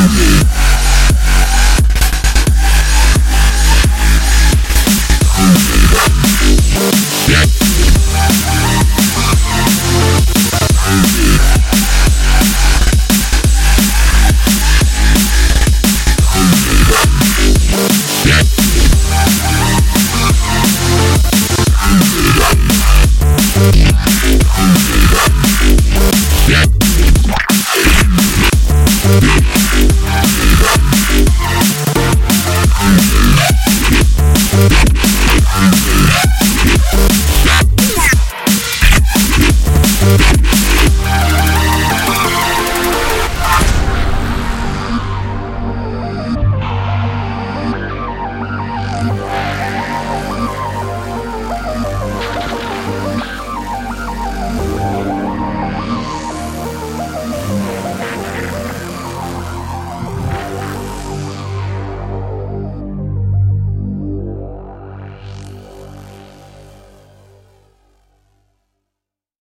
Damn.